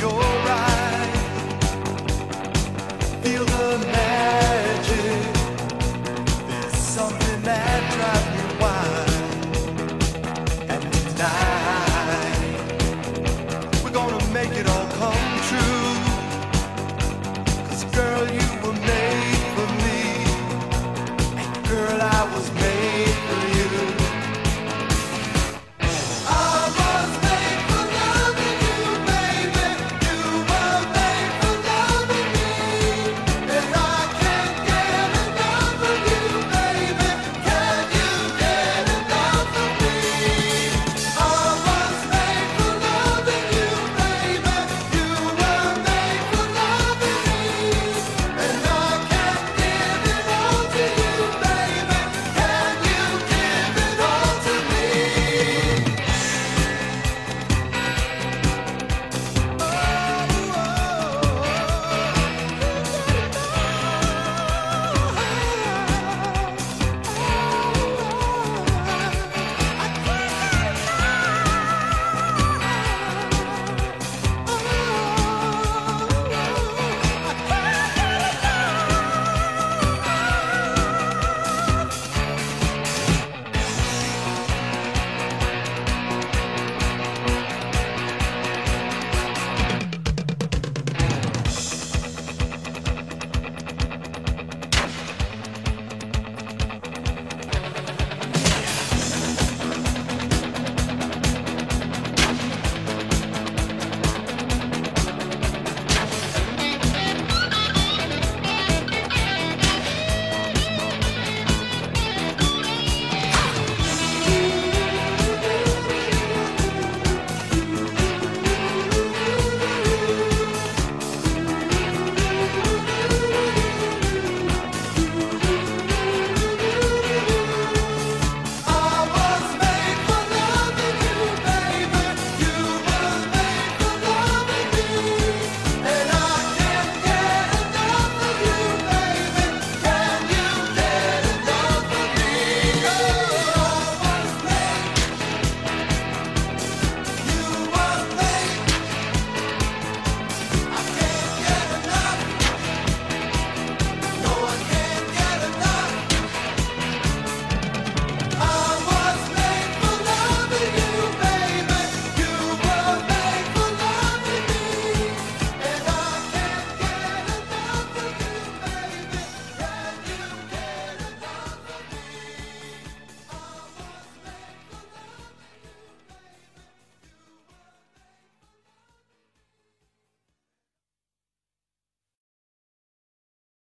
Feel the magic. There's something that drives me.